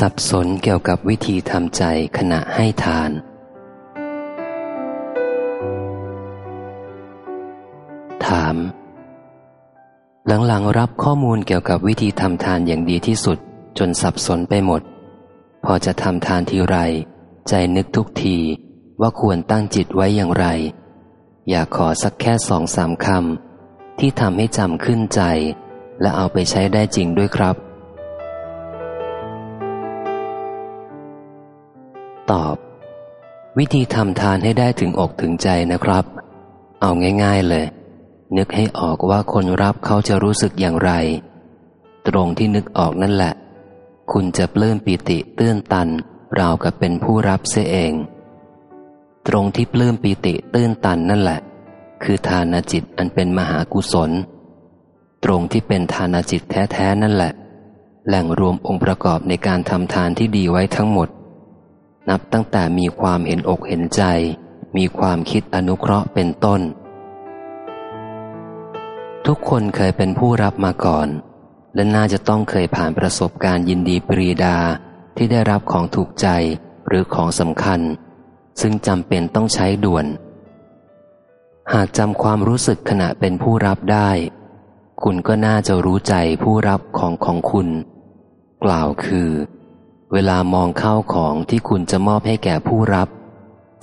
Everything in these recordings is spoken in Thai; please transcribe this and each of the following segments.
สับสนเกี่ยวกับวิธีทำใจขณะให้ทาน ถาม หลังๆรับข้อมูลเกี่ยวกับวิธีทำทานอย่างดีที่สุด จนสับสนไปหมด พอจะทำทานทีไร ใจนึกทุกทีว่าควรตั้งจิตไว้อย่างไร อยากขอสักแค่สองสามคำที่ทำให้จำขึ้นใจ และเอาไปใช้ได้จริงด้วยครับ ตอบ วิธีทำทานให้ได้ถึงอกถึงใจนะครับ เอาง่าย ๆเลย นึกให้ออกว่าคนรับเขาจะรู้สึกอย่างไร ตรงที่นึกออกนั่นแหละ คุณจะปลื้มปิติตื้นตันราวกับเป็นผู้รับเสียเอง ตรงที่ปลื้มปิติตื้นตันนั่นแหละ คือทานจิตอันเป็นมหากุศล ตรงที่เป็นทานจิตแท้ๆนั่นแหละ แหล่งรวมองค์ประกอบในการทำทานที่ดีไว้ทั้งหมด นับตั้งแต่มีความเห็นอกเห็นใจ มีความคิดอนุเคราะห์เป็นต้น ทุกคนเคยเป็นผู้รับมาก่อน และน่าจะต้องเคยผ่านประสบการณ์ยินดีปรีดาที่ได้รับของถูกใจหรือของสำคัญ ซึ่งจำเป็นต้องใช้ด่วน หากจำความรู้สึกขณะเป็นผู้รับได้ คุณก็น่าจะรู้ใจผู้รับของของคุณ กล่าวคือ เวลามองเข้าของที่คุณจะมอบให้แก่ผู้รับ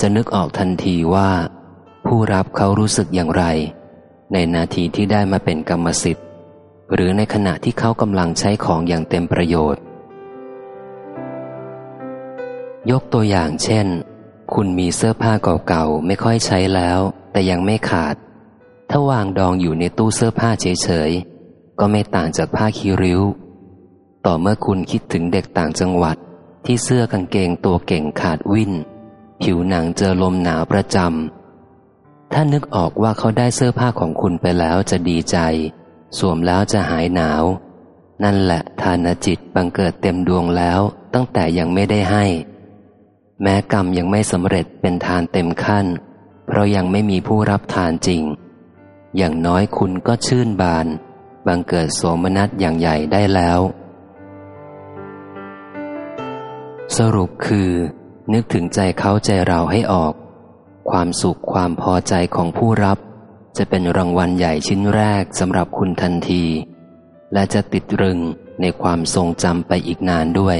จะนึกออกทันทีว่า ผู้รับเขารู้สึกอย่างไร ในนาทีที่ได้มาเป็นกรรมสิทธิ์ หรือในขณะที่เขากำลังใช้ของอย่างเต็มประโยชน์ ยกตัวอย่างเช่น คุณมีเสื้อผ้าเก่าๆไม่ค่อยใช้แล้ว แต่ยังไม่ขาด ถ้าวางดองอยู่ในตู้เสื้อผ้าเฉยๆก็ไม่ต่างจากผ้าคีริ้ว ต่อเมื่อคุณคิดถึงเด็กต่างจังหวัด ที่เสื้อกางเกงตัวเก่งขาดวิ่นผิวหนังเจอลมหนาวประจำถ้านึกออกว่าเขาได้เสื้อผ้าของคุณไปแล้วจะดีใจ สวมแล้วจะหายหนาว นั่นแหละทานจิตบังเกิดเต็มดวงแล้วตั้งแต่ยังไม่ได้ให้ แม้กรรมยังไม่สำเร็จเป็นทานเต็มขั้น เพราะยังไม่มีผู้รับทานจริง อย่างน้อยคุณก็ชื่นบาน บังเกิดโสมนัสอย่างใหญ่ได้แล้ว สรุปคือ นึกถึงใจเขาใจเราให้ออก ความสุขความพอใจของผู้รับ จะเป็นรางวัลใหญ่ชิ้นแรกสำหรับคุณทันที และจะติดรึงในความทรงจำไปอีกนานด้วย